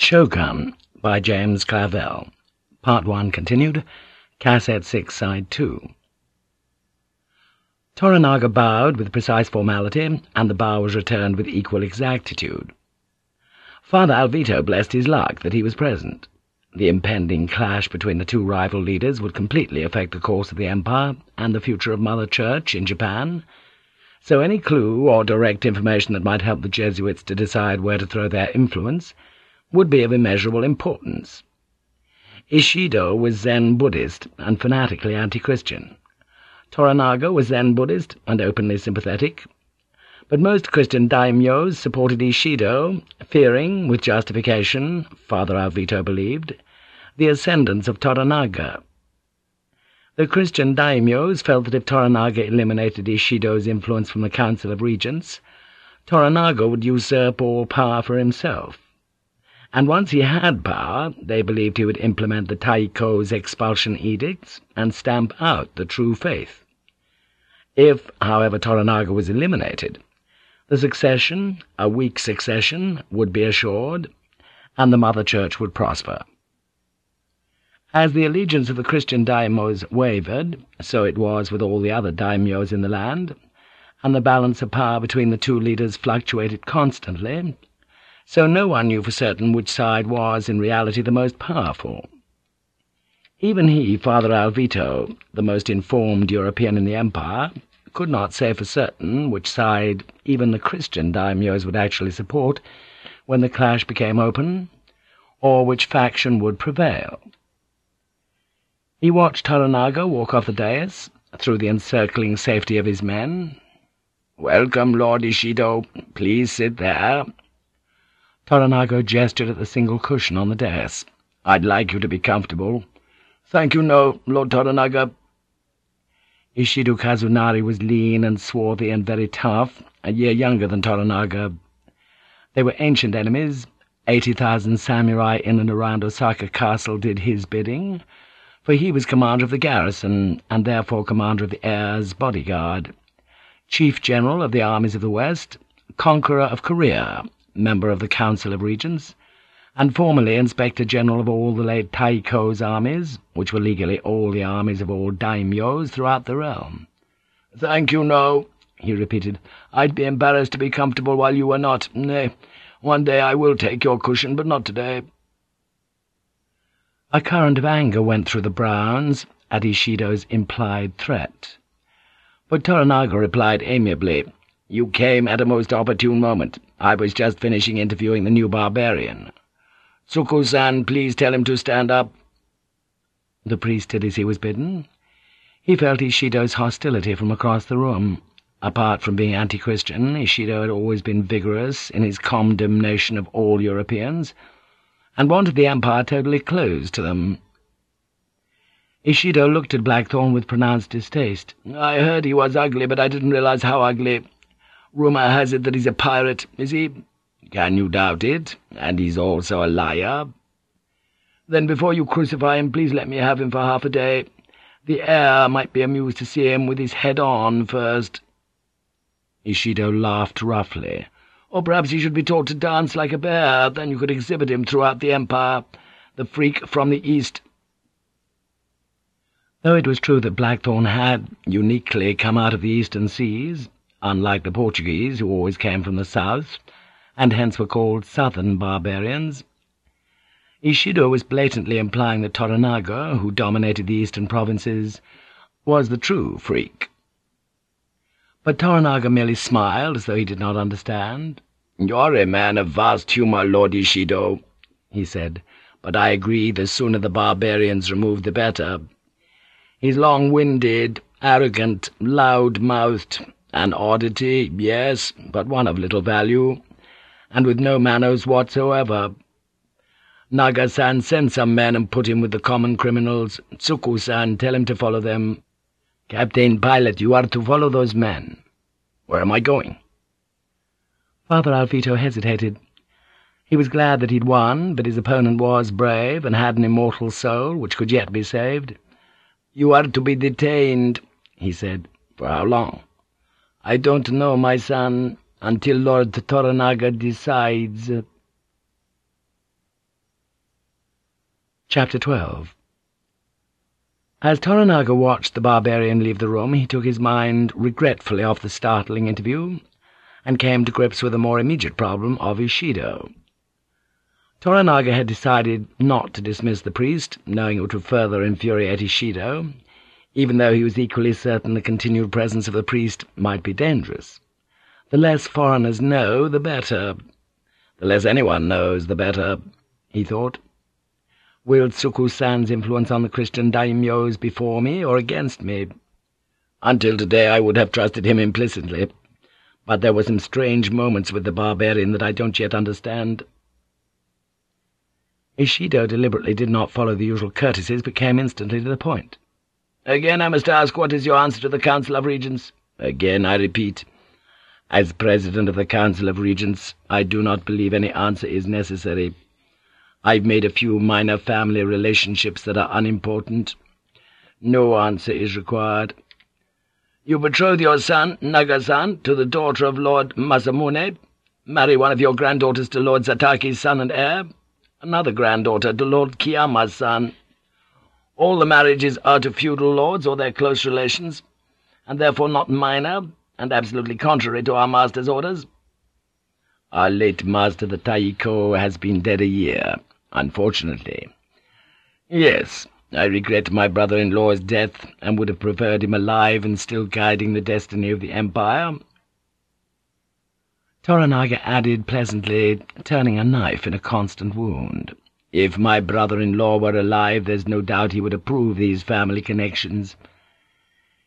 Shogun by James Clavell. Part 1 continued. Cassette 6, Side 2. Toranaga bowed with precise formality, and the bow was returned with equal exactitude. Father Alvito blessed his luck that he was present. The impending clash between the two rival leaders would completely affect the course of the Empire and the future of Mother Church in Japan, so any clue or direct information that might help the Jesuits to decide where to throw their influence would be of immeasurable importance. Ishido was Zen Buddhist and fanatically anti-Christian. Toranaga was Zen Buddhist and openly sympathetic. But most Christian daimyos supported Ishido, fearing, with justification, Father Alvito believed, the ascendance of Toranaga. The Christian daimyos felt that if Toranaga eliminated Ishido's influence from the Council of Regents, Toranaga would usurp all power for himself and once he had power, they believed he would implement the Taiko's expulsion edicts and stamp out the true faith. If, however, Toranaga was eliminated, the succession, a weak succession, would be assured, and the Mother Church would prosper. As the allegiance of the Christian daimyos wavered, so it was with all the other daimyos in the land, and the balance of power between the two leaders fluctuated constantly, so no one knew for certain which side was in reality the most powerful. Even he, Father Alvito, the most informed European in the Empire, could not say for certain which side even the Christian daimyos would actually support when the clash became open, or which faction would prevail. He watched Toranaga walk off the dais, through the encircling safety of his men. "'Welcome, Lord Ishido. Please sit there,' Toranaga gestured at the single cushion on the dais. "I'd like you to be comfortable." "Thank you, no, Lord Toranaga." Ishido Kazunari was lean and swarthy and very tough, a year younger than Toranaga. They were ancient enemies. Eighty thousand samurai in and around Osaka Castle did his bidding, for he was commander of the garrison, and therefore commander of the heir's bodyguard, chief general of the armies of the West, conqueror of Korea, member of the Council of Regents, and formerly Inspector General of all the late Taiko's armies, which were legally all the armies of all daimyos throughout the realm. "'Thank you, no,' he repeated. "'I'd be embarrassed to be comfortable while you were not. Nay, one day I will take your cushion, but not today.' A current of anger went through the Browns at Ishido's implied threat. But Toranaga replied amiably, "'You came at a most opportune moment. I was just finishing interviewing the new barbarian. Tsuku-san, please tell him to stand up.' The priest did as he was bidden. He felt Ishido's hostility from across the room. Apart from being anti-Christian, Ishido had always been vigorous in his condemnation of all Europeans, and wanted the Empire totally closed to them. Ishido looked at Blackthorne with pronounced distaste. "'I heard he was ugly, but I didn't realize how ugly. Rumour has it that he's a pirate, is he? Can you doubt it? And he's also a liar? Then before you crucify him, please let me have him for half a day. The heir might be amused to see him with his head on first.' Ishido laughed roughly. Or perhaps he should be taught to dance like a bear, then you could exhibit him throughout the Empire, the freak from the East.' Though it was true that Blackthorne had, uniquely, come out of the eastern seas, unlike the Portuguese, who always came from the south, and hence were called southern barbarians. Ishido was blatantly implying that Toranaga, who dominated the eastern provinces, was the true freak. But Toranaga merely smiled, as though he did not understand. "'You're a man of vast humour, Lord Ishido,' he said, "'but I agree the sooner the barbarian's remove the better. He's long-winded, arrogant, loud-mouthed, an oddity, yes, but one of little value, and with no manners whatsoever. Naga-san, send some men and put him with the common criminals. Tsuku-san, tell him to follow them. Captain Pilot, you are to follow those men. Where am I going?' Father Alvito hesitated. He was glad that he'd won, but his opponent was brave and had an immortal soul which could yet be saved. "'You are to be detained,' he said. "'For how long?' I don't know, my son, until Lord Toranaga decides.' Chapter 12 As Toranaga watched the barbarian leave the room, he took his mind regretfully off the startling interview, and came to grips with the more immediate problem of Ishido. Toranaga had decided not to dismiss the priest, knowing it would further infuriate Ishido, even though he was equally certain the continued presence of the priest might be dangerous. The less foreigners know, the better. The less anyone knows, the better, he thought. Will Tsuku-san's influence on the Christian daimyos be for me or against me? Until today I would have trusted him implicitly, but there were some strange moments with the barbarian that I don't yet understand. Ishido deliberately did not follow the usual courtesies, but came instantly to the point. "'Again I must ask, what is your answer to the Council of Regents?' "'Again I repeat. As President of the Council of Regents, I do not believe any answer is necessary.' I've made a few minor family relationships that are unimportant. No answer is required. You betroth your son, Naga-san, to the daughter of Lord Masamune. Marry one of your granddaughters to Lord Zataki's son and heir. Another granddaughter to Lord Kiyama's son. All the marriages are to feudal lords or their close relations, and therefore not minor, and absolutely contrary to our master's orders. Our late master, the Taiko, has been dead a year unfortunately. Yes, I regret my brother-in-law's death, and would have preferred him alive and still guiding the destiny of the Empire.' Toranaga added pleasantly, turning a knife in a constant wound. If my brother-in-law were alive, there's no doubt he would approve these family connections.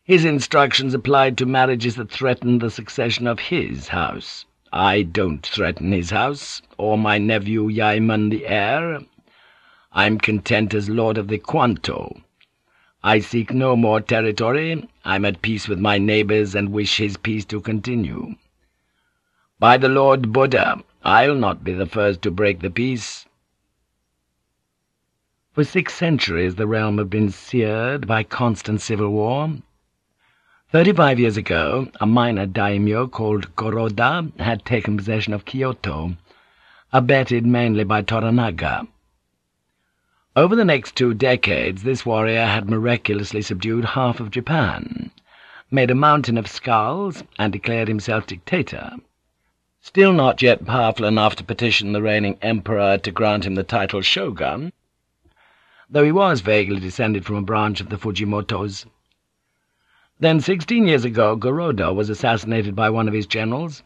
His instructions applied to marriages that threatened the succession of his house. I don't threaten his house, or my nephew Yaemon the heir. I'm content as lord of the Kwanto. I seek no more territory. I'm at peace with my neighbors and wish his peace to continue. By the Lord Buddha, I'll not be the first to break the peace.' For six centuries the realm had been seared by constant civil war, Thirty-five years ago, a minor daimyo called Goroda had taken possession of Kyoto, abetted mainly by Toranaga. Over the next two decades, this warrior had miraculously subdued half of Japan, made a mountain of skulls, and declared himself dictator. Still not yet powerful enough to petition the reigning emperor to grant him the title shogun, though he was vaguely descended from a branch of the Fujimotos. Then, sixteen years ago, Goroda was assassinated by one of his generals,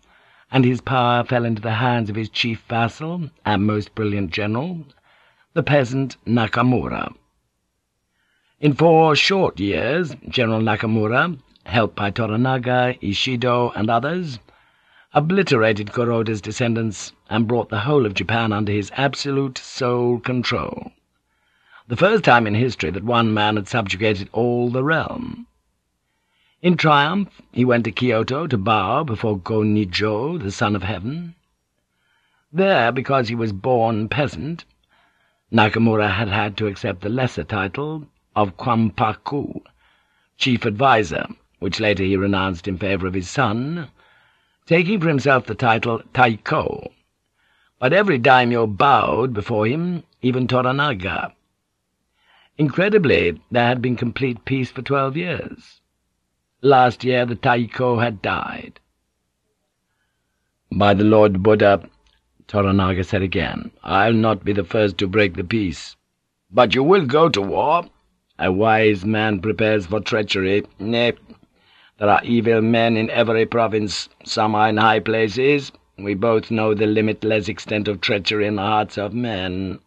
and his power fell into the hands of his chief vassal and most brilliant general, the peasant Nakamura. In four short years, General Nakamura, helped by Toranaga, Ishido, and others, obliterated Goroda's descendants and brought the whole of Japan under his absolute sole control. The first time in history that one man had subjugated all the realm. In triumph, he went to Kyoto to bow before Go-Nijo, the Son of Heaven. There, because he was born peasant, Nakamura had had to accept the lesser title of Kwampaku, chief adviser, which later he renounced in favor of his son, taking for himself the title Taiko. But every daimyo bowed before him, even Toranaga. Incredibly, there had been complete peace for twelve years. Last year the Taiko had died. By the Lord Buddha, Toranaga said again, I'll not be the first to break the peace. But you will go to war? A wise man prepares for treachery. Nay, there are evil men in every province. Some are in high places. We both know the limitless extent of treachery in the hearts of men.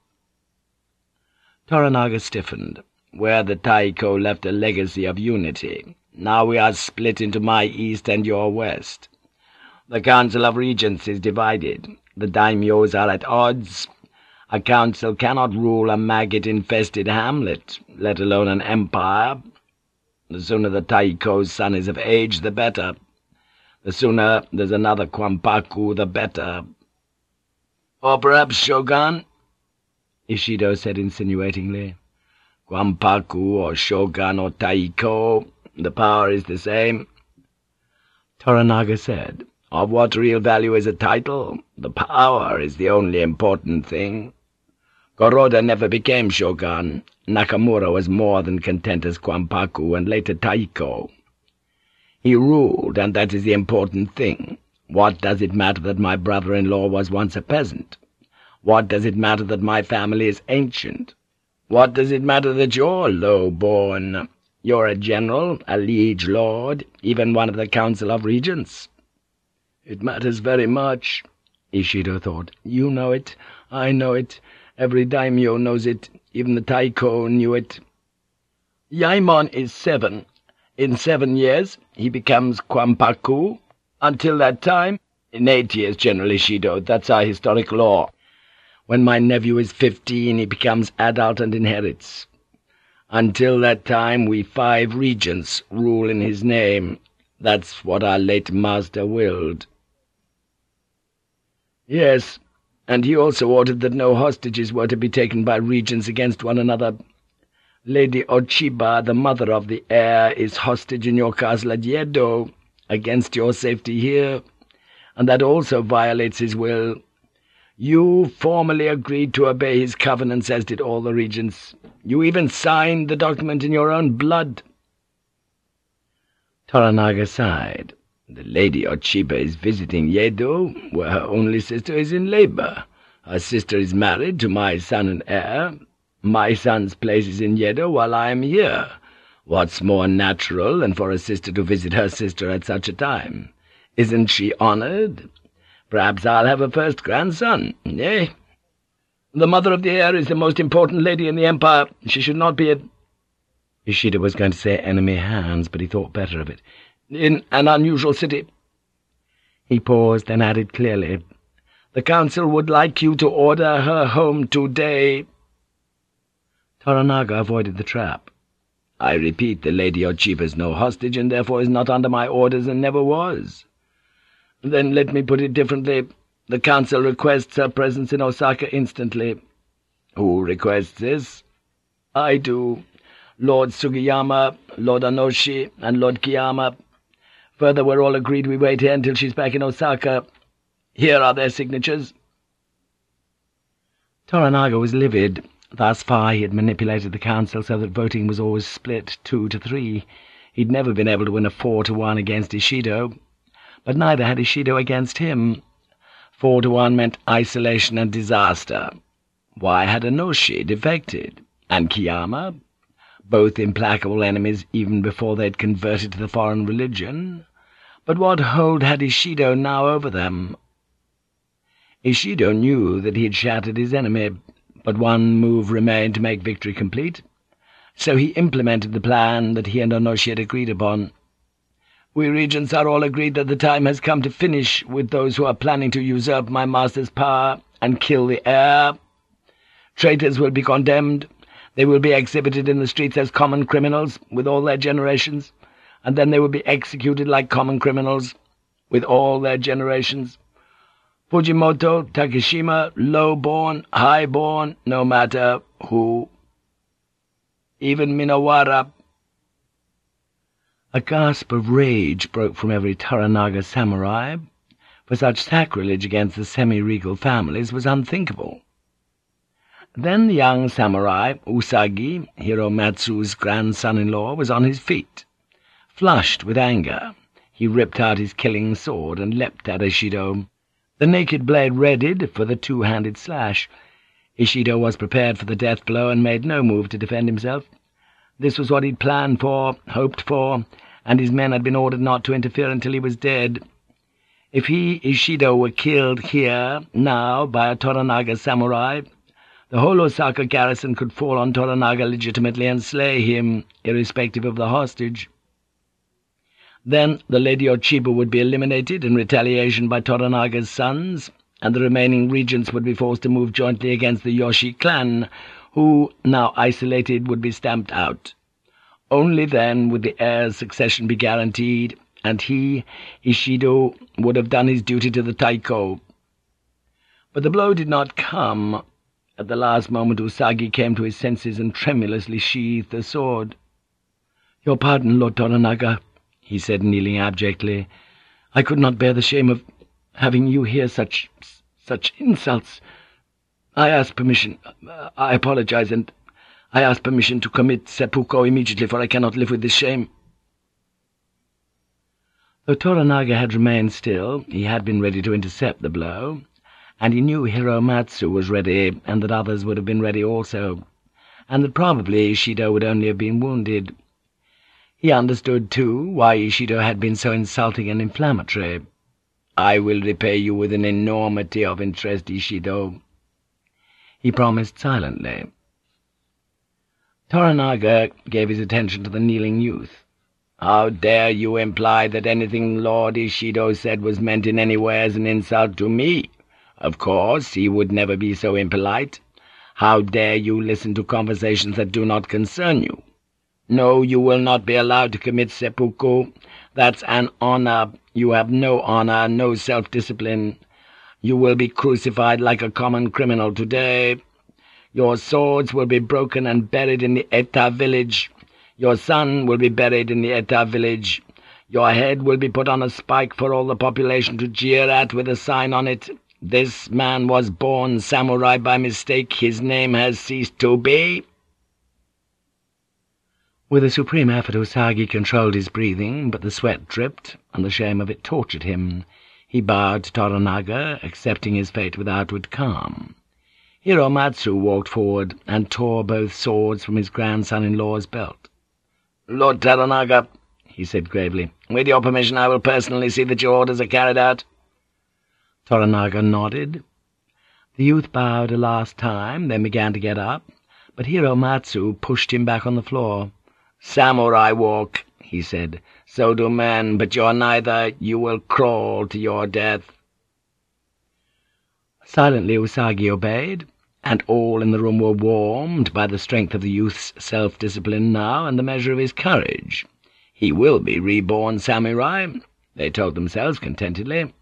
Toranaga stiffened, where the Taiko left a legacy of unity. Now we are split into my east and your west. The Council of Regents is divided. The daimyos are at odds. A council cannot rule a maggot-infested hamlet, let alone an empire. The sooner the Taiko's son is of age, the better. The sooner there's another Kwampaku, the better. Or perhaps Shogun? Ishido said insinuatingly. Kwampaku or Shogun or Taiko, the power is the same. Toranaga said, Of what real value is a title? The power is the only important thing. Goroda never became shogun. Nakamura was more than content as Kwampaku and later Taiko. He ruled, and that is the important thing. What does it matter that my brother-in-law was once a peasant? What does it matter that my family is ancient? What does it matter that you're low-born? You're a general, a liege lord, even one of the Council of Regents. It matters very much, Ishido thought. You know it, I know it, Every daimyo knows it, even the Taiko knew it. Yaemon is seven. In seven years, he becomes Kwampaku. Until that time, in eight years, General Ishido, that's our historic law. When my nephew is fifteen, he becomes adult and inherits. Until that time, we five regents rule in his name. That's what our late master willed. Yes, and he also ordered that no hostages were to be taken by regents against one another. Lady Ochiba, the mother of the heir, is hostage in your castle at Yedo, against your safety here, and that also violates his will. You formally agreed to obey his covenants, as did all the regents. You even signed the document in your own blood.' Toranaga sighed. The Lady Ochiba is visiting Yedo, where her only sister is in labor. Her sister is married to my son and heir. My son's place is in Yedo while I am here. What's more natural than for a sister to visit her sister at such a time? Isn't she honored? Perhaps I'll have a first grandson, eh? The mother of the heir is the most important lady in the Empire. She should not be at... Ishido was going to say enemy hands, but he thought better of it in an unusual city. He paused then added clearly, The Council would like you to order her home today. Toranaga avoided the trap. I repeat, the Lady Ochiba is no hostage, and therefore is not under my orders and never was. Then let me put it differently. The Council requests her presence in Osaka instantly. Who requests this? I do. Lord Sugiyama, Lord Onoshi, and Lord Kiyama Further, we're all agreed we wait here until she's back in Osaka. Here are their signatures. Toranaga was livid. Thus far he had manipulated the council so that voting was always split two to three. He'd never been able to win a four to one against Ishido, but neither had Ishido against him. Four to one meant isolation and disaster. Why had Onoshi defected? And Kiyama? Both implacable enemies even before they'd converted to the foreign religion. But what hold had Ishido now over them? Ishido knew that he had shattered his enemy, but one move remained to make victory complete. So he implemented the plan that he and Onoshi had agreed upon. We regents are all agreed that the time has come to finish with those who are planning to usurp my master's power and kill the heir. Traitors will be condemned. They will be exhibited in the streets as common criminals, with all their generations and then they will be executed like common criminals, with all their generations. Fujimoto, Takeshima, low-born, high-born, no matter who. Even Minowara. A gasp of rage broke from every Toranaga samurai, for such sacrilege against the semi-regal families was unthinkable. Then the young samurai, Usagi, Hiromatsu's grandson-in-law, was on his feet. Flushed with anger, he ripped out his killing sword and leapt at Ishido. The naked blade readied for the two-handed slash. Ishido was prepared for the death blow and made no move to defend himself. This was what he'd planned for, hoped for, and his men had been ordered not to interfere until he was dead. If he, Ishido, were killed here, now, by a Toranaga samurai, the whole Osaka garrison could fall on Toranaga legitimately and slay him, irrespective of the hostage. Then the Lady Ochiba would be eliminated in retaliation by Toranaga's sons, and the remaining regents would be forced to move jointly against the Yoshi clan, who, now isolated, would be stamped out. Only then would the heir's succession be guaranteed, and he, Ishido, would have done his duty to the Taiko. But the blow did not come. At the last moment Usagi came to his senses and tremulously sheathed the sword. "'Your pardon, Lord Toranaga,' he said, kneeling abjectly. "I could not bear the shame of having you hear such... such insults. I ask permission. I apologize, and I ask permission to commit seppuku immediately, for I cannot live with this shame.' Though Toranaga had remained still, he had been ready to intercept the blow, and he knew Hiromatsu was ready, and that others would have been ready also, and that probably Ishido would only have been wounded. He understood, too, why Ishido had been so insulting and inflammatory. "'I will repay you with an enormity of interest, Ishido,' he promised silently. Toranaga gave his attention to the kneeling youth. How dare you imply that anything Lord Ishido said was meant in any way as an insult to me? Of course, he would never be so impolite. How dare you listen to conversations that do not concern you? No, you will not be allowed to commit seppuku. That's an honor. You have no honor, no self-discipline. You will be crucified like a common criminal today. Your swords will be broken and buried in the Eta village. Your son will be buried in the Eta village. Your head will be put on a spike for all the population to jeer at with a sign on it. This man was born samurai by mistake. His name has ceased to be.' With a supreme effort Usagi controlled his breathing, but the sweat dripped, and the shame of it tortured him. He bowed to Toranaga, accepting his fate with outward calm. Hiromatsu walked forward and tore both swords from his grandson-in-law's belt. "'Lord Toranaga,' he said gravely, "'with your permission I will personally see that your orders are carried out.' Toranaga nodded. The youth bowed a last time, then began to get up, but Hiromatsu pushed him back on the floor. "'Samurai walk,' he said. "'So do men, but you're neither. You will crawl to your death.' Silently Usagi obeyed, and all in the room were warmed by the strength of the youth's self-discipline now and the measure of his courage. He will be reborn samurai, they told themselves contentedly.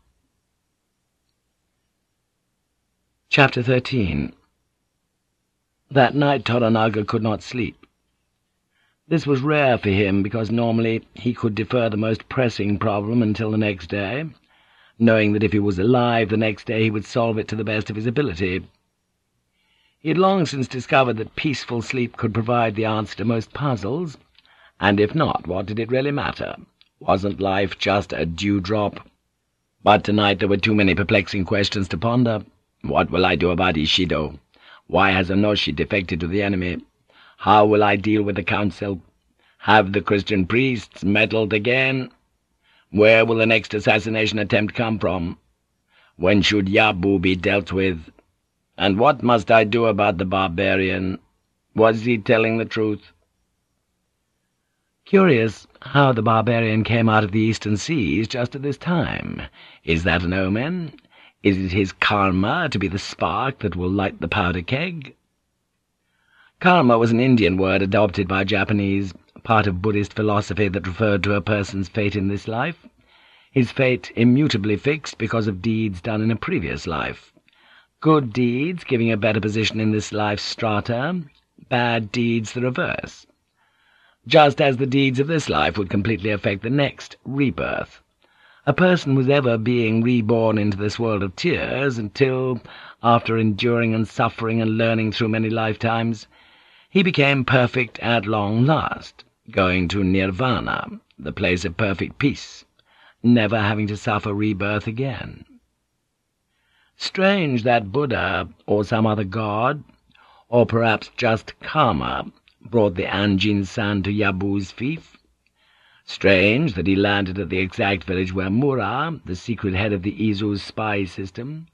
Chapter 13 That night Toranaga could not sleep. This was rare for him, because normally he could defer the most pressing problem until the next day, knowing that if he was alive the next day he would solve it to the best of his ability. He had long since discovered that peaceful sleep could provide the answer to most puzzles, and if not, what did it really matter? Wasn't life just a dewdrop? But tonight there were too many perplexing questions to ponder. What will I do about Ishido? Why has Onoshi defected to the enemy? How will I deal with the council? Have the Christian priests meddled again? Where will the next assassination attempt come from? When should Yabu be dealt with? And what must I do about the barbarian? Was he telling the truth? Curious how the barbarian came out of the eastern seas just at this time. Is that an omen? Is it his karma to be the spark that will light the powder keg? Karma was an Indian word adopted by Japanese, part of Buddhist philosophy that referred to a person's fate in this life, his fate immutably fixed because of deeds done in a previous life. Good deeds giving a better position in this life's strata, bad deeds the reverse. Just as the deeds of this life would completely affect the next, rebirth. A person was ever being reborn into this world of tears until, after enduring and suffering and learning through many lifetimes, he became perfect at long last, going to nirvana, the place of perfect peace, never having to suffer rebirth again. Strange that Buddha, or some other god, or perhaps just karma, brought the Anjin-san to Yabu's fief. Strange that he landed at the exact village where Mura, the secret head of the Izu's spy system,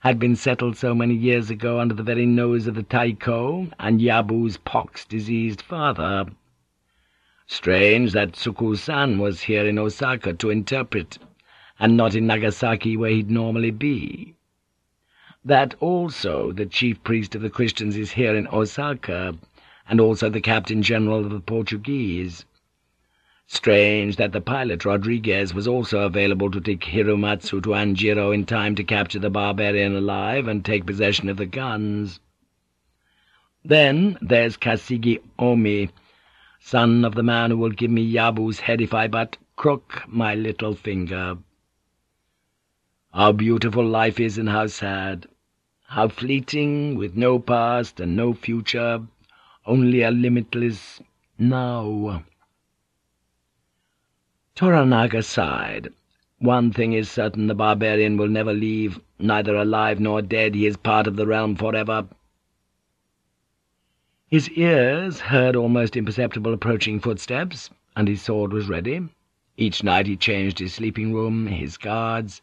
had been settled so many years ago under the very nose of the Taiko and Yabu's pox-diseased father. Strange that Tsuku-san was here in Osaka to interpret, and not in Nagasaki where he'd normally be that also the chief priest of the Christians is here in Osaka, and also the captain-general of the Portuguese. Strange that the pilot Rodrigues was also available to take Hiromatsu to Anjiro in time to capture the barbarian alive and take possession of the guns. Then there's Kasigi Omi, son of the man who will give me Yabu's head if I but crook my little finger. How beautiful life is and how sad. How fleeting, with no past and no future, only a limitless now. Toranaga sighed. One thing is certain, the barbarian will never leave, neither alive nor dead, he is part of the realm forever. His ears heard almost imperceptible approaching footsteps, and his sword was ready. Each night he changed his sleeping room, his guards,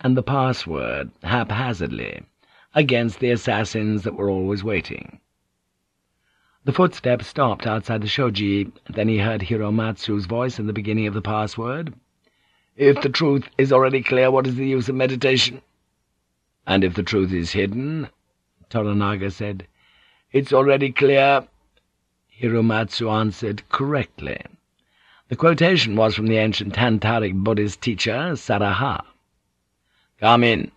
and the password, haphazardly, against the assassins that were always waiting. The footsteps stopped outside the shoji, then he heard Hiromatsu's voice in the beginning of the password. "'If the truth is already clear, what is the use of meditation?' "'And if the truth is hidden?' Toranaga said. "'It's already clear.' Hiromatsu answered correctly. The quotation was from the ancient Tantaric Buddhist teacher, Saraha. "'Come in.'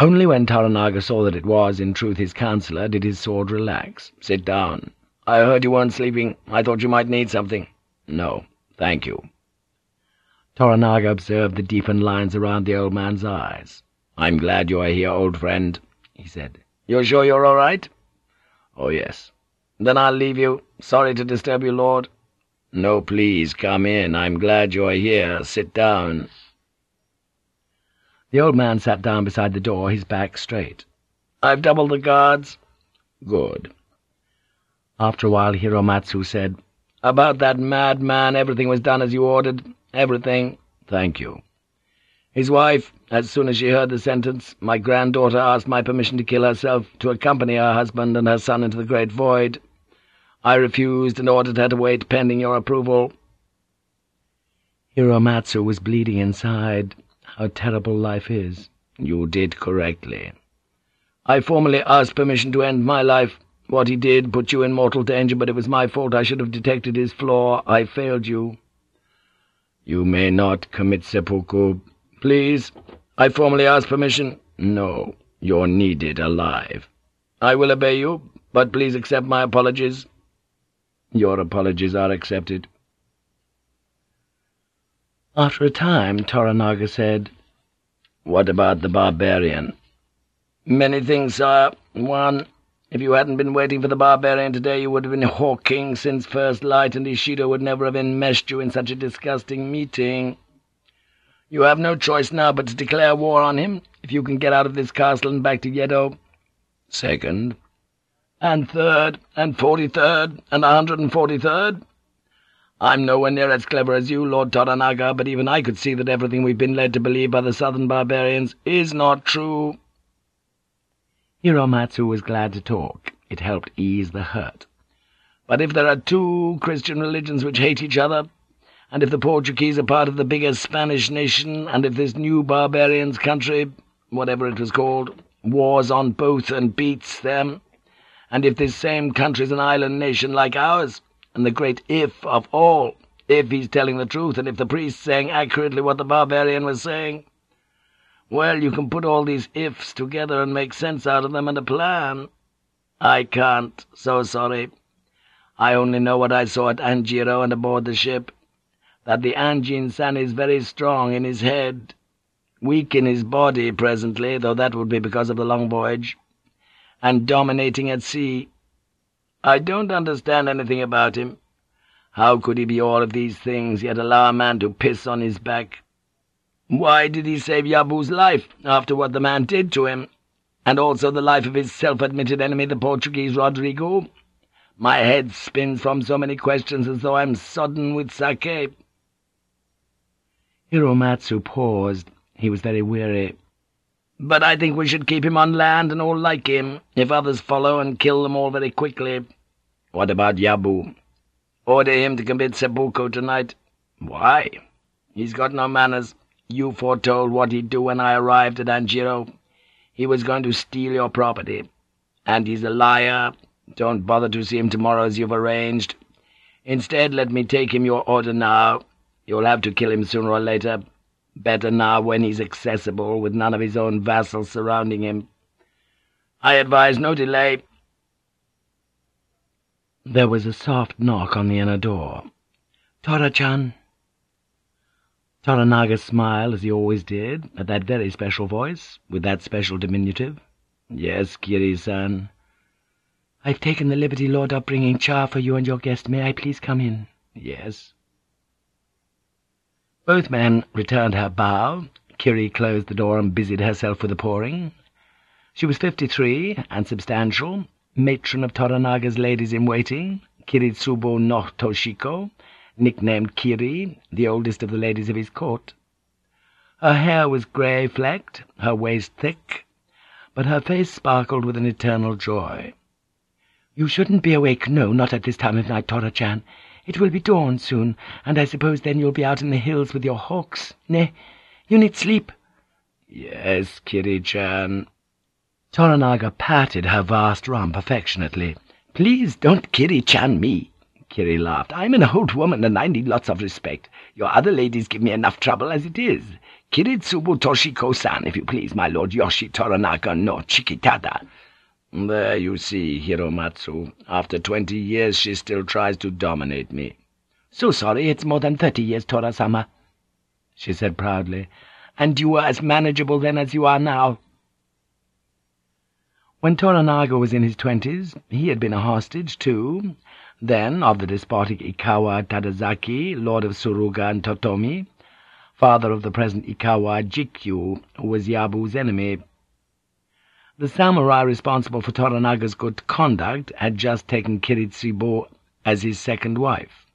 Only when Toranaga saw that it was, in truth, his counsellor, did his sword relax. "'Sit down. I heard you weren't sleeping. I thought you might need something.' "'No, thank you.' Toranaga observed the deepened lines around the old man's eyes. "'I'm glad you are here, old friend,' he said. "'You're sure you're all right?' "'Oh, yes.' "'Then I'll leave you. Sorry to disturb you, Lord.' "'No, please, come in. I'm glad you are here. Sit down.' The old man sat down beside the door, his back straight. "'I've doubled the guards.' "'Good.' After a while Hiromatsu said, "'About that madman, everything was done as you ordered. Everything. Thank you. His wife, as soon as she heard the sentence, my granddaughter asked my permission to kill herself, to accompany her husband and her son into the great void. I refused and ordered her to wait pending your approval.' Hiromatsu was bleeding inside. How terrible life is. You did correctly. I formally asked permission to end my life. What he did put you in mortal danger, but it was my fault. I should have detected his flaw. I failed you. You may not commit seppuku. Please, I formally ask permission. No, you're needed alive. I will obey you, but please accept my apologies. Your apologies are accepted. After a time, Toranaga said, "'What about the barbarian?' "'Many things, sire. One, if you hadn't been waiting for the barbarian today, you would have been hawking since first light, and Ishido would never have enmeshed you in such a disgusting meeting. You have no choice now but to declare war on him, if you can get out of this castle and back to Yedo. Second, and third, and forty-third, and a hundred and forty-third. I'm nowhere near as clever as you, Lord Toranaga, but even I could see that everything we've been led to believe by the southern barbarians is not true.' Hiromatsu was glad to talk. It helped ease the hurt. But if there are two Christian religions which hate each other, and if the Portuguese are part of the bigger Spanish nation, and if this new barbarian's country, whatever it was called, wars on both and beats them, and if this same country's an island nation like ours, and the great if of all, if he's telling the truth, and if the priest's saying accurately what the barbarian was saying. Well, you can put all these ifs together and make sense out of them and a plan. I can't, so sorry. I only know what I saw at Anjiro and aboard the ship, that the Anjin-san is very strong in his head, weak in his body presently, though that would be because of the long voyage, and dominating at sea, I don't understand anything about him. How could he be all of these things, yet allow a man to piss on his back? Why did he save Yabu's life, after what the man did to him, and also the life of his self-admitted enemy, the Portuguese Rodrigo? My head spins from so many questions as though I'm sodden with sake. Hiromatsu paused. He was very weary. But I think we should keep him on land and all like him, if others follow, and kill them all very quickly. What about Yabu? Order him to commit seppuku tonight. Why? He's got no manners. You foretold what he'd do when I arrived at Anjiro. He was going to steal your property. And he's a liar. Don't bother to see him tomorrow as you've arranged. Instead, let me take him your order now. You'll have to kill him sooner or later. Better now when he's accessible, with none of his own vassals surrounding him. I advise no delay. There was a soft knock on the inner door. Tora-chan. Toranaga smiled, as he always did, at that very special voice, with that special diminutive. "Yes, Kiri-san." "I've taken the liberty, Lord, of bringing cha for you and your guest. May I please come in?" "Yes." Both men returned her bow. Kiri closed the door and busied herself with the pouring. She was fifty-three, and substantial, matron of Toranaga's ladies-in-waiting, Kiritsubo no Toshiko, nicknamed Kiri, the oldest of the ladies of his court. Her hair was grey-flecked, her waist thick, but her face sparkled with an eternal joy. "You shouldn't be awake, no, not at this time of night, Tora-chan. It will be dawn soon, and I suppose then you'll be out in the hills with your hawks. Nay, you need sleep." "Yes, Kiri-chan." Toranaga patted her vast rump affectionately. "Please don't Kiri-chan me." Kiri laughed. "I'm an old woman, and I need lots of respect. Your other ladies give me enough trouble as it is. Kiritsubo Toshiko-san, if you please, my lord Yoshi Toranaga no Chikitada." There you see, Hiromatsu. After twenty years she still tries to dominate me. "So sorry, it's more than thirty years, Tora-sama," she said proudly. "And you were as manageable then as you are now." When Toranaga was in his twenties, he had been a hostage, too, then of the despotic Ikawa Tadazaki, lord of Suruga and Totomi, father of the present Ikawa Jikyu, who was Yabu's enemy. The samurai responsible for Toranaga's good conduct had just taken Kiritsubo as his second wife.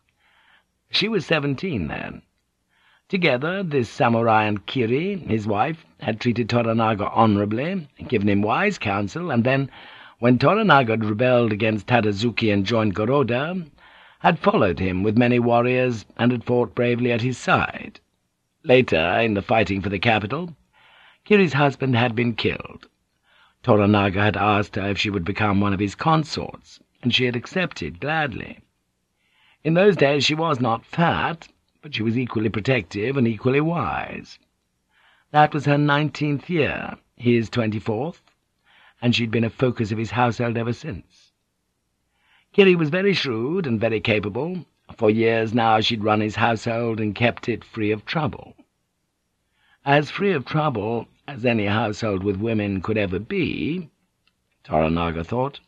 She was seventeen then. Together, this samurai and Kiri, his wife, had treated Toranaga honourably, given him wise counsel, and then, when Toranaga had rebelled against Tadazaki and joined Goroda, had followed him with many warriors and had fought bravely at his side. Later, in the fighting for the capital, Kiri's husband had been killed. Toranaga had asked her if she would become one of his consorts, and she had accepted gladly. In those days she was not fat, but she was equally protective and equally wise. That was her nineteenth year, his twenty-fourth, and she'd been a focus of his household ever since. Kiri was very shrewd and very capable. For years now she'd run his household and kept it free of trouble. As free of trouble as any household with women could ever be, Toranaga thought.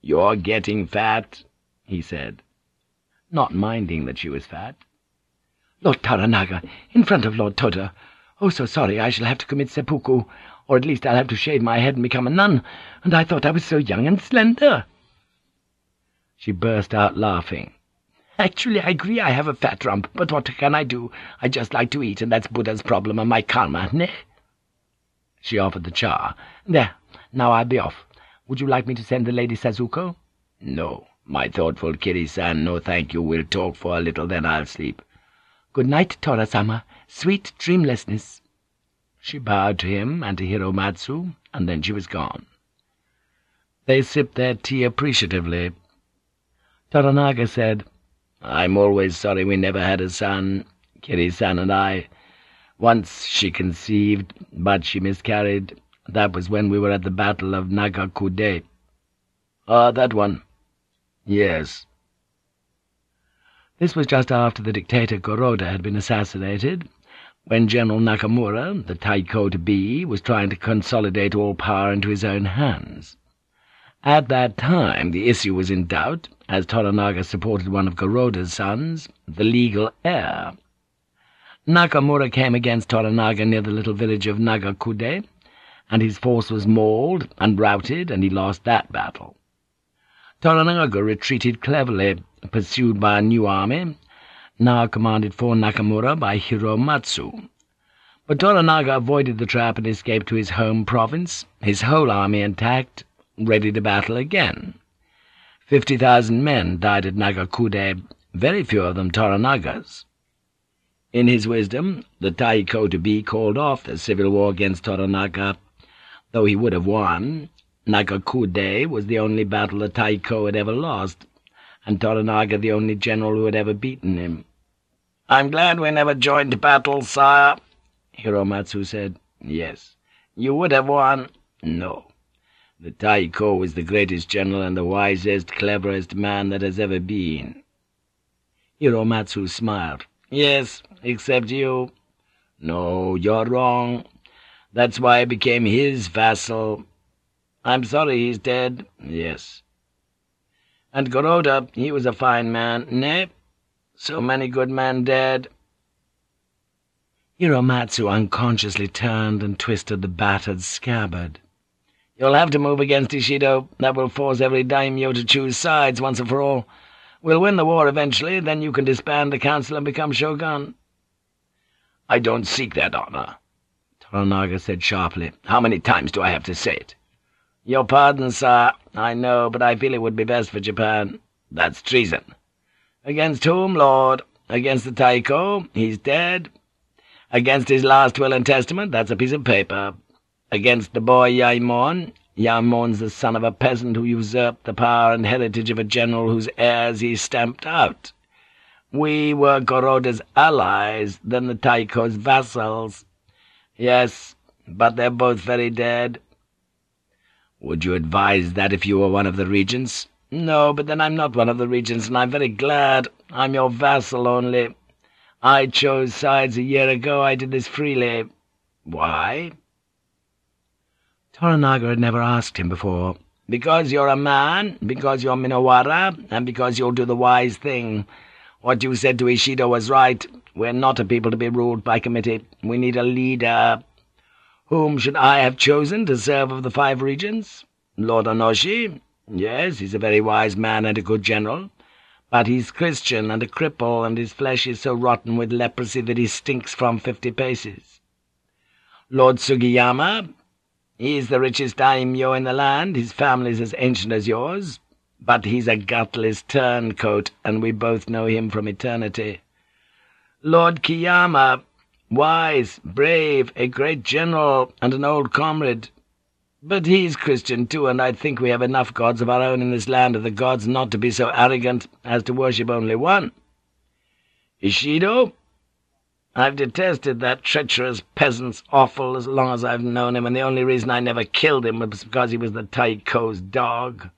"You're getting fat," he said not minding that she was fat. "Lord Toranaga, in front of Lord Toto. Oh, so sorry, I shall have to commit seppuku, or at least I'll have to shave my head and become a nun, and I thought I was so young and slender." She burst out laughing. "Actually, I agree I have a fat rump, but what can I do? I just like to eat, and that's Buddha's problem and my karma, ne?" She offered the cha. "There, now I'll be off. Would you like me to send the Lady Sazuko?" "No. My thoughtful Kiri-san, no thank you, we'll talk for a little, then I'll sleep. Good night, Tora-sama. Sweet dreamlessness. She bowed to him and to Hiromatsu, and then she was gone. They sipped their tea appreciatively. Toranaga said, I'm always sorry we never had a son, Kiri-san and I. Once she conceived, but she miscarried. That was when we were at the Battle of Nagakude. Ah, that one. Yes. This was just after the dictator Goroda had been assassinated, when General Nakamura, the Taiko to be, was trying to consolidate all power into his own hands. At that time the issue was in doubt, as Toranaga supported one of Goroda's sons, the legal heir. Nakamura came against Toranaga near the little village of Nagakude, and his force was mauled and routed, and he lost that battle. Toranaga retreated cleverly, pursued by a new army, now commanded for Nakamura by Hiromatsu. But Toranaga avoided the trap and escaped to his home province, his whole army intact, ready to battle again. Fifty thousand men died at Nagakude, very few of them Toranaga's. In his wisdom, the Taiko to be called off the civil war against Toranaga, though he would have won, Nagakude was the only battle the Taiko had ever lost, and Toranaga the only general who had ever beaten him. "'I'm glad we never joined battle, sire,' Hiromatsu said. "'Yes. You would have won.' "'No. The Taiko was the greatest general and the wisest, cleverest man that has ever been.' Hiromatsu smiled. "'Yes, except you. No, you're wrong. That's why I became his vassal. I'm sorry he's dead. Yes. And Goroda, he was a fine man. Nay, so many good men dead. Hiromatsu unconsciously turned and twisted the battered scabbard. You'll have to move against Ishido. That will force every daimyo to choose sides once and for all. We'll win the war eventually, then you can disband the council and become shogun. I don't seek that honor, Toranaga said sharply. How many times do I have to say it? Your pardon, sir. I know, but I feel it would be best for Japan. That's treason. Against whom, Lord? Against the Taiko? He's dead. Against his last will and testament? That's a piece of paper. Against the boy Yaemon? Yaemon's the son of a peasant who usurped the power and heritage of a general whose heirs he stamped out. We were Goroda's allies, then the Taiko's vassals. Yes, but they're both very dead. Would you advise that if you were one of the regents? No, but then I'm not one of the regents, and I'm very glad. I'm your vassal only. I chose sides a year ago. I did this freely. Why? Toranaga had never asked him before. Because you're a man, because you're Minowara, and because you'll do the wise thing. What you said to Ishido was right. We're not a people to be ruled by committee. We need a leader. Whom should I have chosen to serve of the five regions? Lord Onoshi? Yes, he's a very wise man and a good general. But he's Christian and a cripple, and his flesh is so rotten with leprosy that he stinks from fifty paces. Lord Sugiyama? He's the richest daimyo in the land. His family's as ancient as yours. But he's a gutless turncoat, and we both know him from eternity. Lord Kiyama, wise, brave, a great general, and an old comrade. But he's Christian too, and I think we have enough gods of our own in this land of the gods not to be so arrogant as to worship only one. Ishido? I've detested that treacherous peasant's awful as long as I've known him, and the only reason I never killed him was because he was the Taiko's dog.'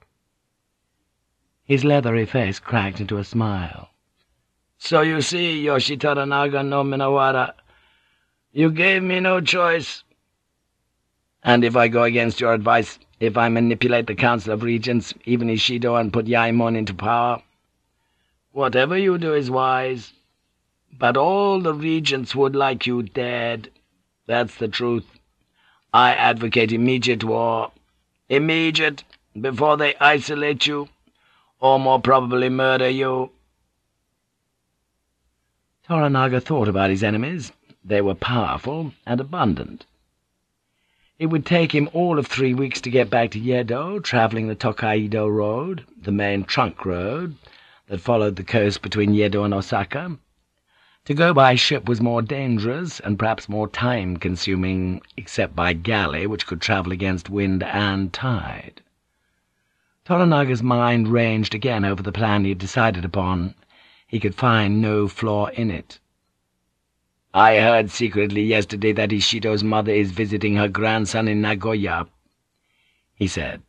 His leathery face cracked into a smile. "'So you see, Yoshi Toranaga no Minowara, you gave me no choice. And if I go against your advice, if I manipulate the Council of Regents, even Ishido, and put Yaemon into power, whatever you do is wise. But all the regents would like you dead. That's the truth. I advocate immediate war. Immediate, before they isolate you or more probably murder you.' Toranaga thought about his enemies. They were powerful and abundant. It would take him all of three weeks to get back to Yedo, travelling the Tokaido Road, the main trunk road that followed the coast between Yedo and Osaka. To go by ship was more dangerous and perhaps more time-consuming, except by galley, which could travel against wind and tide. Toranaga's mind ranged again over the plan he had decided upon. He could find no flaw in it. I heard secretly yesterday that Ishido's mother is visiting her grandson in Nagoya, he said,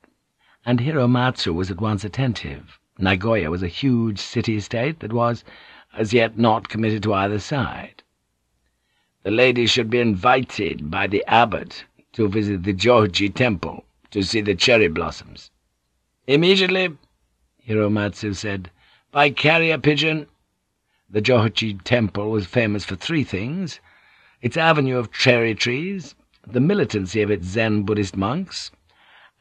and Hiromatsu was at once attentive. Nagoya was a huge city-state that was, as yet, not committed to either side. The lady should be invited by the abbot to visit the Johji temple to see the cherry blossoms. Immediately, Hiromatsu said, by carrier pigeon. The Johji temple was famous for three things, its avenue of cherry trees, the militancy of its Zen Buddhist monks,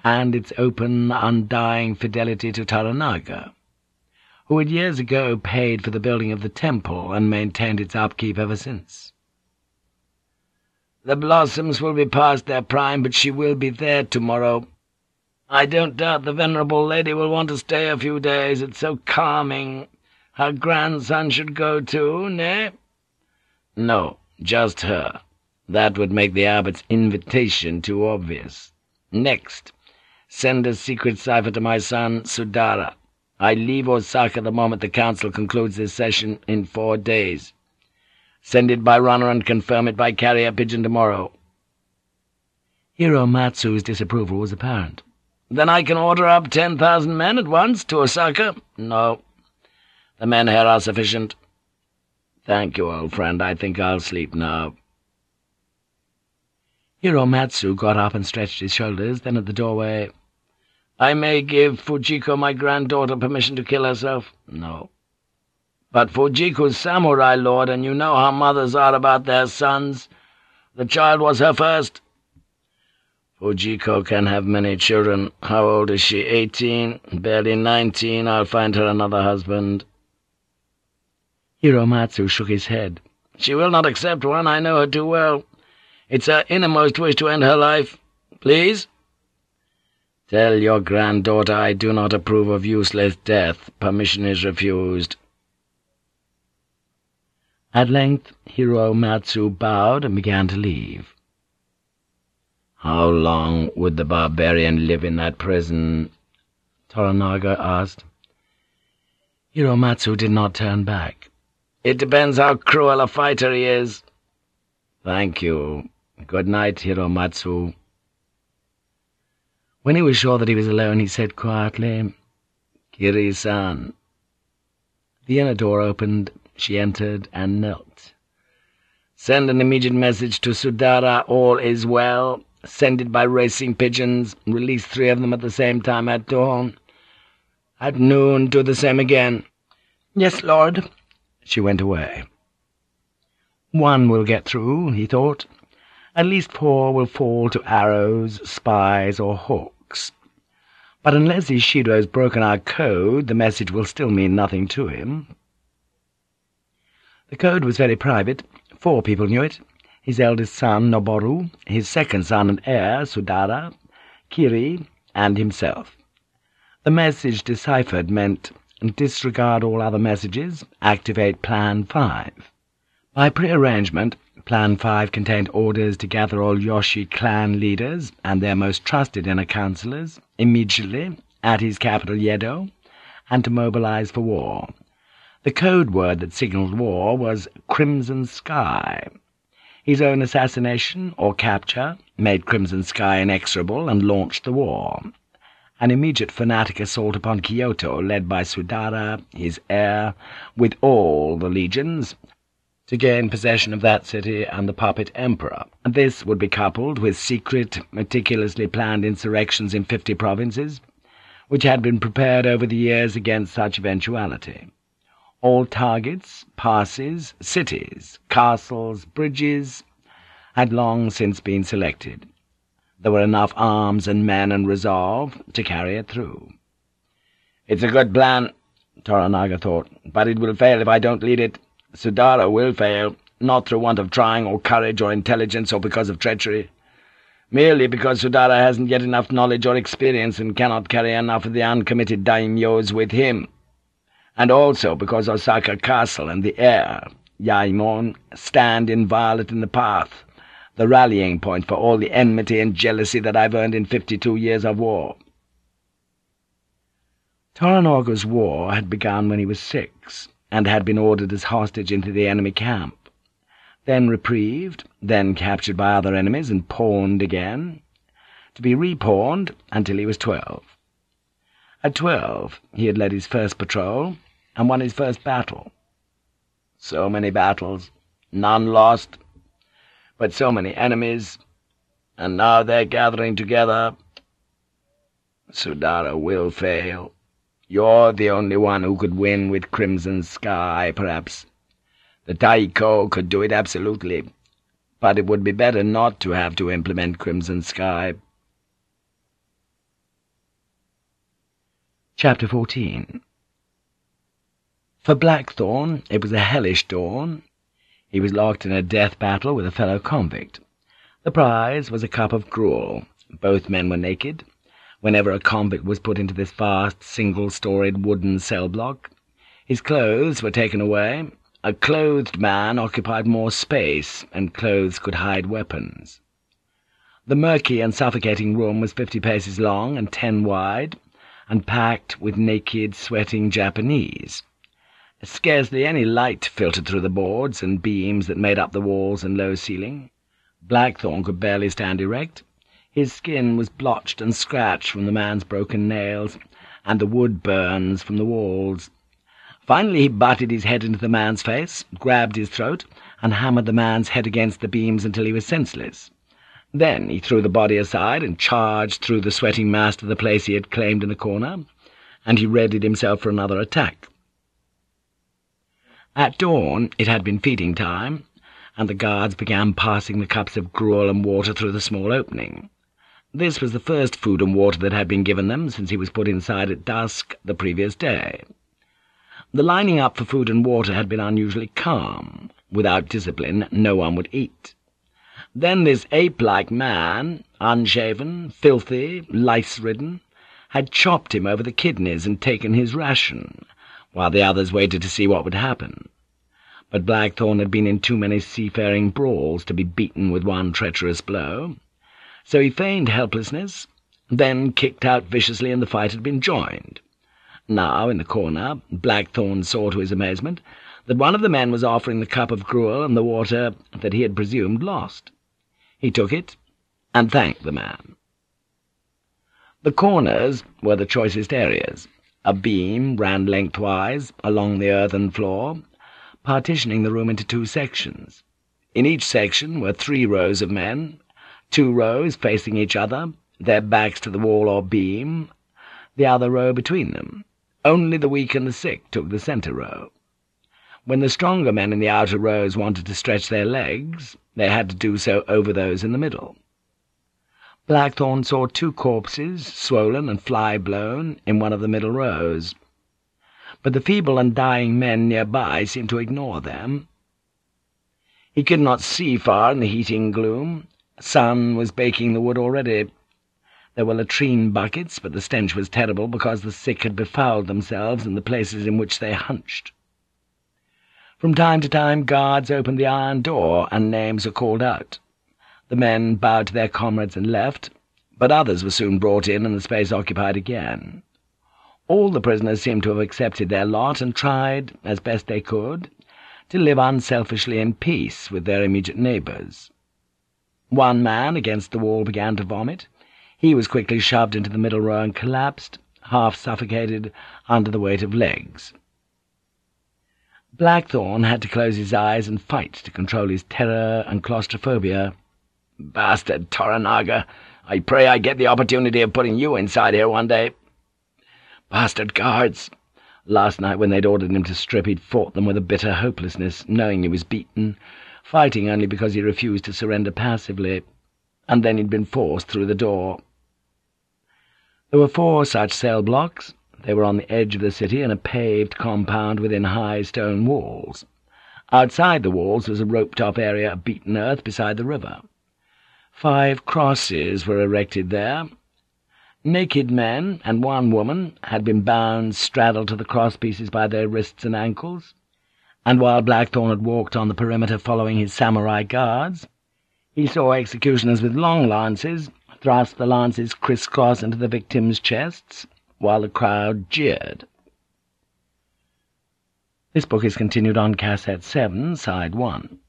and its open, undying fidelity to Toranaga, who had years ago paid for the building of the temple and maintained its upkeep ever since. The blossoms will be past their prime, but she will be there tomorrow, I don't doubt the venerable lady will want to stay a few days. It's so calming. Her grandson should go too, nay? No, just her. That would make the abbot's invitation too obvious. Next, send a secret cipher to my son, Sudara. I leave Osaka the moment the council concludes this session in four days. Send it by runner and confirm it by carrier pigeon tomorrow. Hiromatsu's disapproval was apparent. Then I can order up ten thousand men at once to Osaka? No. The men here are sufficient. Thank you, old friend. I think I'll sleep now. Hiromatsu got up and stretched his shoulders, then at the doorway, I may give Fujiko, my granddaughter, permission to kill herself? No. But Fujiko's samurai lord, and you know how mothers are about their sons. The child was her first. Fujiko can have many children. How old is she? Eighteen? Barely nineteen. I'll find her another husband. Hiromatsu shook his head. She will not accept one. I know her too well. It's her innermost wish to end her life. Please? Tell your granddaughter I do not approve of useless death. Permission is refused. At length Hiro Hiromatsu bowed and began to leave. How long would the barbarian live in that prison? Toranaga asked. Hiromatsu did not turn back. It depends how cruel a fighter he is. Thank you. Good night, Hiromatsu. When he was sure that he was alone, he said quietly, Kiri-san. The inner door opened, she entered and knelt. Send an immediate message to Sudara, all is well. Send it by racing pigeons. Release three of them at the same time at dawn. At noon, do the same again. Yes, Lord. She went away. One will get through, he thought. At least four will fall to arrows, spies, or hawks. But unless Ishido's broken our code, the message will still mean nothing to him. The code was very private. Four people knew it. His eldest son, Noboru, his second son and heir, Sudara, Kiri, and himself. The message deciphered meant disregard all other messages, activate Plan 5. By prearrangement, Plan 5 contained orders to gather all Yoshi clan leaders and their most trusted inner counselors immediately at his capital Yedo, and to mobilize for war. The code word that signaled war was Crimson Sky. His own assassination, or capture, made Crimson Sky inexorable and launched the war. An immediate fanatic assault upon Kyoto, led by Sudara, his heir, with all the legions, to gain possession of that city and the puppet emperor. This would be coupled with secret, meticulously planned insurrections in fifty provinces, which had been prepared over the years against such eventuality. All targets, passes, cities, castles, bridges, had long since been selected. There were enough arms and men and resolve to carry it through. "'It's a good plan,' Toranaga thought, "'but it will fail if I don't lead it. Sudara will fail, not through want of trying or courage or intelligence or because of treachery. Merely because Sudara hasn't yet enough knowledge or experience and cannot carry enough of the uncommitted daimyos with him. And also because Osaka Castle and the heir, Yaemon, stand inviolate in the path, the rallying point for all the enmity and jealousy that I've earned in fifty-two years of war.' Toranaga's war had begun when he was six, and had been ordered as hostage into the enemy camp, then reprieved, then captured by other enemies and pawned again, to be repawned until he was twelve. At twelve he had led his first patrol and won his first battle. So many battles, none lost, but so many enemies, and now they're gathering together. Sudara will fail. You're the only one who could win with Crimson Sky, perhaps. The Taiko could do it absolutely, but it would be better not to have to implement Crimson Sky. Chapter 14 For Blackthorne, it was a hellish dawn. He was locked in a death battle with a fellow convict. The prize was a cup of gruel. Both men were naked. Whenever a convict was put into this vast, single-storied wooden cell block, his clothes were taken away. A clothed man occupied more space, and clothes could hide weapons. The murky and suffocating room was fifty paces long and ten wide, and packed with naked, sweating Japanese. Scarcely any light filtered through the boards and beams that made up the walls and low ceiling. Blackthorne could barely stand erect. His skin was blotched and scratched from the man's broken nails, and the wood burns from the walls. Finally he butted his head into the man's face, grabbed his throat, and hammered the man's head against the beams until he was senseless. Then he threw the body aside and charged through the sweating mass to the place he had claimed in the corner, and he readied himself for another attack. At dawn it had been feeding time, and the guards began passing the cups of gruel and water through the small opening. This was the first food and water that had been given them since he was put inside at dusk the previous day. The lining up for food and water had been unusually calm. Without discipline, no one would eat. Then this ape-like man, unshaven, filthy, lice-ridden, had chopped him over the kidneys and taken his ration, while the others waited to see what would happen. But Blackthorne had been in too many seafaring brawls to be beaten with one treacherous blow, so he feigned helplessness, then kicked out viciously and the fight had been joined. Now, in the corner, Blackthorne saw to his amazement that one of the men was offering the cup of gruel and the water that he had presumed lost. He took it and thanked the man. The corners were the choicest areas. A beam ran lengthwise along the earthen floor, partitioning the room into two sections. In each section were three rows of men, two rows facing each other, their backs to the wall or beam, the other row between them. Only the weak and the sick took the centre row. When the stronger men in the outer rows wanted to stretch their legs, they had to do so over those in the middle. Blackthorne saw two corpses, swollen and fly-blown, in one of the middle rows. But the feeble and dying men nearby seemed to ignore them. He could not see far in the heating gloom. Sun was baking the wood already. There were latrine buckets, but the stench was terrible because the sick had befouled themselves in the places in which they hunched. From time to time guards opened the iron door, and names were called out. The men bowed to their comrades and left, but others were soon brought in and the space occupied again. All the prisoners seemed to have accepted their lot and tried, as best they could, to live unselfishly in peace with their immediate neighbours. One man against the wall began to vomit. He was quickly shoved into the middle row and collapsed, half suffocated, under the weight of legs. Blackthorne had to close his eyes and fight to control his terror and claustrophobia. Bastard Toranaga! I pray I get the opportunity of putting you inside here one day. Bastard guards! Last night when they'd ordered him to strip he'd fought them with a bitter hopelessness, knowing he was beaten, fighting only because he refused to surrender passively, and then he'd been forced through the door. There were four such cell blocks. They were on the edge of the city in a paved compound within high stone walls. Outside the walls was a roped-off area of beaten earth beside the river. Five crosses were erected there. Naked men and one woman had been bound straddled to the crosspieces by their wrists and ankles, and while Blackthorne had walked on the perimeter following his samurai guards, he saw executioners with long lances thrust the lances criss-cross into the victims' chests, while the crowd jeered. This book is continued on Cassette 7, Side 1.